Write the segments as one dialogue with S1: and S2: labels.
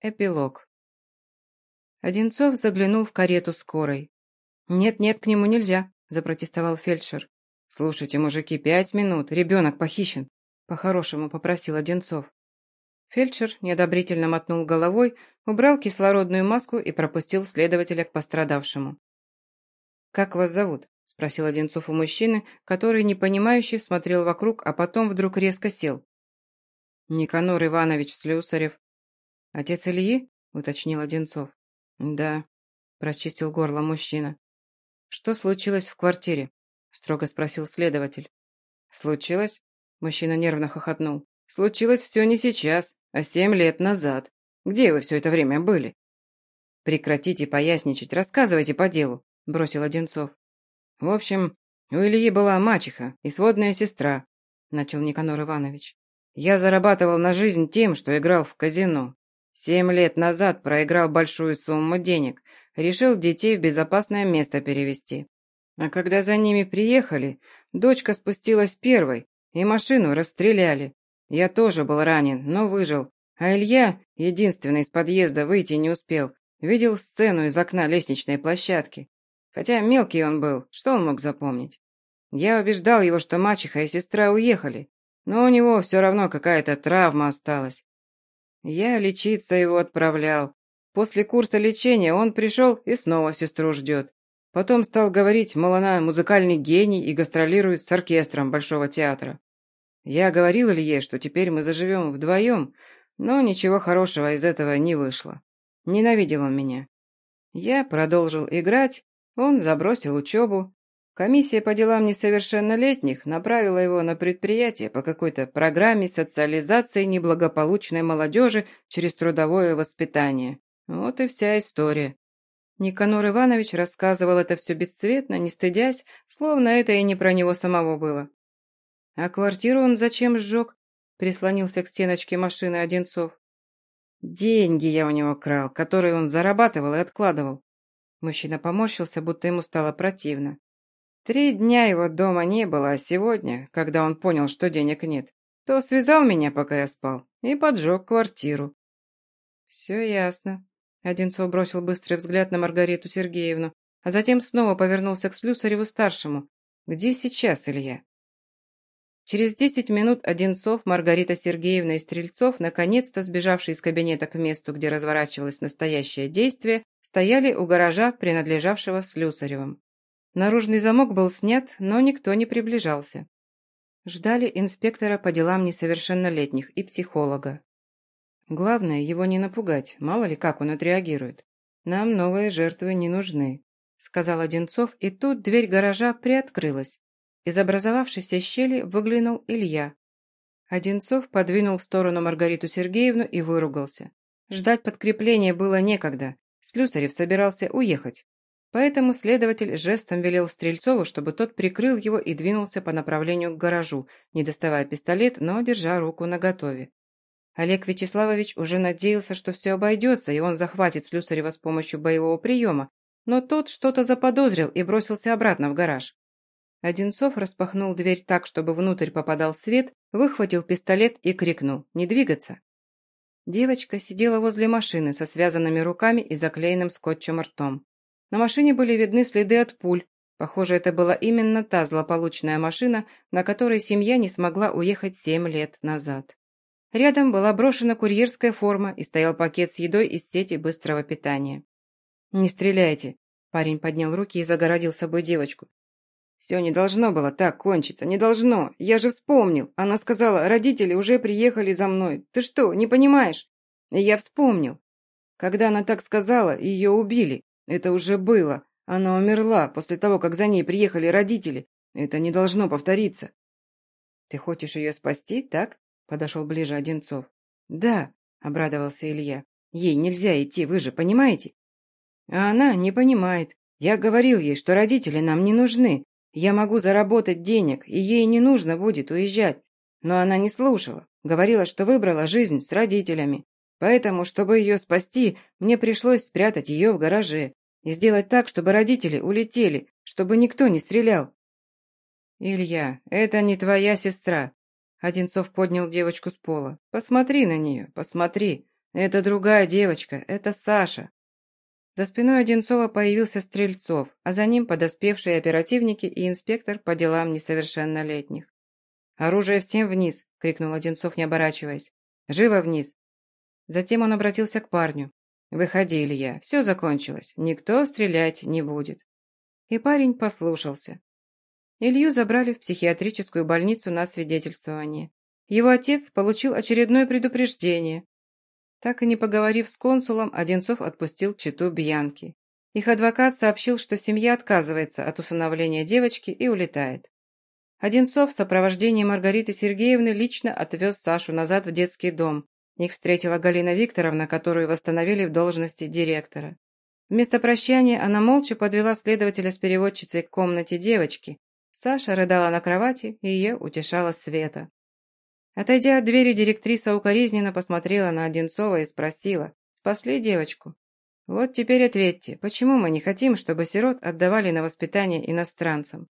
S1: Эпилог. Одинцов заглянул в карету скорой. «Нет-нет, к нему нельзя», – запротестовал фельдшер. «Слушайте, мужики, пять минут, ребенок похищен», – по-хорошему попросил Одинцов. Фельдшер неодобрительно мотнул головой, убрал кислородную маску и пропустил следователя к пострадавшему. «Как вас зовут?» – спросил Одинцов у мужчины, который, непонимающе, смотрел вокруг, а потом вдруг резко сел. «Никанор Иванович Слюсарев», «Отец Ильи?» — уточнил Одинцов. «Да», — прочистил горло мужчина. «Что случилось в квартире?» — строго спросил следователь. «Случилось?» — мужчина нервно хохотнул. «Случилось все не сейчас, а семь лет назад. Где вы все это время были?» «Прекратите поясничать, рассказывайте по делу», — бросил Одинцов. «В общем, у Ильи была мачеха и сводная сестра», — начал Никанор Иванович. «Я зарабатывал на жизнь тем, что играл в казино. Семь лет назад проиграл большую сумму денег, решил детей в безопасное место перевести. А когда за ними приехали, дочка спустилась первой, и машину расстреляли. Я тоже был ранен, но выжил. А Илья, единственный из подъезда, выйти не успел. Видел сцену из окна лестничной площадки. Хотя мелкий он был, что он мог запомнить? Я убеждал его, что мачеха и сестра уехали, но у него все равно какая-то травма осталась. Я лечиться его отправлял. После курса лечения он пришел и снова сестру ждет. Потом стал говорить, мол, она музыкальный гений и гастролирует с оркестром Большого театра. Я говорил Илье, что теперь мы заживем вдвоем, но ничего хорошего из этого не вышло. Ненавидел он меня. Я продолжил играть, он забросил учебу, Комиссия по делам несовершеннолетних направила его на предприятие по какой-то программе социализации неблагополучной молодежи через трудовое воспитание. Вот и вся история. Никанор Иванович рассказывал это все бесцветно, не стыдясь, словно это и не про него самого было. «А квартиру он зачем сжег?» прислонился к стеночке машины Одинцов. «Деньги я у него крал, которые он зарабатывал и откладывал». Мужчина поморщился, будто ему стало противно. Три дня его дома не было, а сегодня, когда он понял, что денег нет, то связал меня, пока я спал, и поджег квартиру. Все ясно. Одинцов бросил быстрый взгляд на Маргариту Сергеевну, а затем снова повернулся к Слюсареву-старшему. Где сейчас Илья? Через десять минут Одинцов, Маргарита Сергеевна и Стрельцов, наконец-то сбежавшие из кабинета к месту, где разворачивалось настоящее действие, стояли у гаража, принадлежавшего Слюсаревым. Наружный замок был снят, но никто не приближался. Ждали инспектора по делам несовершеннолетних и психолога. Главное, его не напугать, мало ли как он отреагирует. Нам новые жертвы не нужны, сказал Одинцов, и тут дверь гаража приоткрылась. Из образовавшейся щели выглянул Илья. Одинцов подвинул в сторону Маргариту Сергеевну и выругался. Ждать подкрепления было некогда. Слюсарев собирался уехать. Поэтому следователь жестом велел Стрельцову, чтобы тот прикрыл его и двинулся по направлению к гаражу, не доставая пистолет, но держа руку наготове. Олег Вячеславович уже надеялся, что все обойдется, и он захватит Слюсарева с помощью боевого приема, но тот что-то заподозрил и бросился обратно в гараж. Одинцов распахнул дверь так, чтобы внутрь попадал свет, выхватил пистолет и крикнул «Не двигаться!». Девочка сидела возле машины со связанными руками и заклеенным скотчем ртом. На машине были видны следы от пуль. Похоже, это была именно та злополучная машина, на которой семья не смогла уехать семь лет назад. Рядом была брошена курьерская форма и стоял пакет с едой из сети быстрого питания. «Не стреляйте!» Парень поднял руки и загородил собой девочку. «Все не должно было так кончиться, не должно. Я же вспомнил. Она сказала, родители уже приехали за мной. Ты что, не понимаешь?» Я вспомнил. Когда она так сказала, ее убили. Это уже было. Она умерла после того, как за ней приехали родители. Это не должно повториться. Ты хочешь ее спасти, так? Подошел ближе Одинцов. Да, обрадовался Илья. Ей нельзя идти, вы же понимаете? А она не понимает. Я говорил ей, что родители нам не нужны. Я могу заработать денег, и ей не нужно будет уезжать. Но она не слушала. Говорила, что выбрала жизнь с родителями. Поэтому, чтобы ее спасти, мне пришлось спрятать ее в гараже и сделать так, чтобы родители улетели, чтобы никто не стрелял. «Илья, это не твоя сестра», — Одинцов поднял девочку с пола. «Посмотри на нее, посмотри. «Это другая девочка, это Саша». За спиной Одинцова появился Стрельцов, а за ним подоспевшие оперативники и инспектор по делам несовершеннолетних. «Оружие всем вниз!» — крикнул Одинцов, не оборачиваясь. «Живо вниз!» Затем он обратился к парню. «Выходи, Илья, все закончилось, никто стрелять не будет». И парень послушался. Илью забрали в психиатрическую больницу на свидетельствование. Его отец получил очередное предупреждение. Так и не поговорив с консулом, Одинцов отпустил читу Бьянки. Их адвокат сообщил, что семья отказывается от усыновления девочки и улетает. Одинцов в сопровождении Маргариты Сергеевны лично отвез Сашу назад в детский дом. Их встретила Галина Викторовна, которую восстановили в должности директора. Вместо прощания она молча подвела следователя с переводчицей к комнате девочки, Саша рыдала на кровати, и ее утешала Света. Отойдя от двери, директриса укоризненно посмотрела на Одинцова и спросила, «Спасли девочку?» «Вот теперь ответьте, почему мы не хотим, чтобы сирот отдавали на воспитание иностранцам?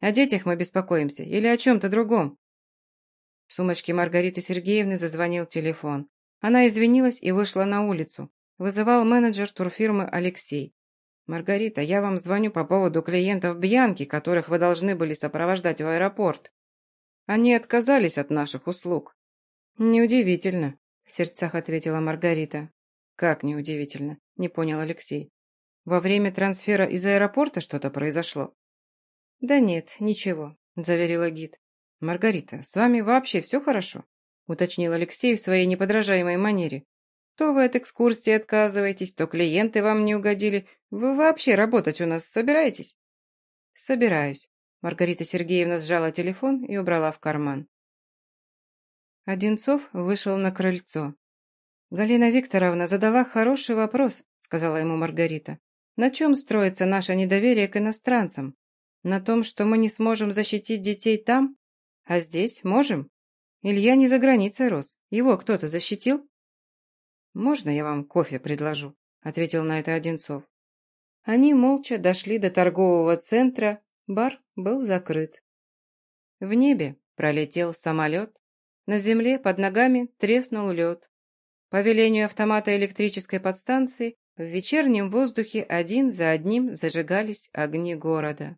S1: О детях мы беспокоимся или о чем-то другом?» В сумочке Маргариты Сергеевны зазвонил телефон. Она извинилась и вышла на улицу. Вызывал менеджер турфирмы Алексей. «Маргарита, я вам звоню по поводу клиентов Бьянки, которых вы должны были сопровождать в аэропорт. Они отказались от наших услуг». «Неудивительно», — в сердцах ответила Маргарита. «Как неудивительно?» — не понял Алексей. «Во время трансфера из аэропорта что-то произошло?» «Да нет, ничего», — заверила гид. «Маргарита, с вами вообще все хорошо?» — уточнил Алексей в своей неподражаемой манере. То вы от экскурсии отказываетесь, то клиенты вам не угодили. Вы вообще работать у нас собираетесь?» «Собираюсь». Маргарита Сергеевна сжала телефон и убрала в карман. Одинцов вышел на крыльцо. «Галина Викторовна задала хороший вопрос», — сказала ему Маргарита. «На чем строится наше недоверие к иностранцам? На том, что мы не сможем защитить детей там? А здесь можем? Илья не за границей рос. Его кто-то защитил?» «Можно я вам кофе предложу?» – ответил на это Одинцов. Они молча дошли до торгового центра, бар был закрыт. В небе пролетел самолет, на земле под ногами треснул лед. По велению автомата электрической подстанции в вечернем воздухе один за одним зажигались огни города.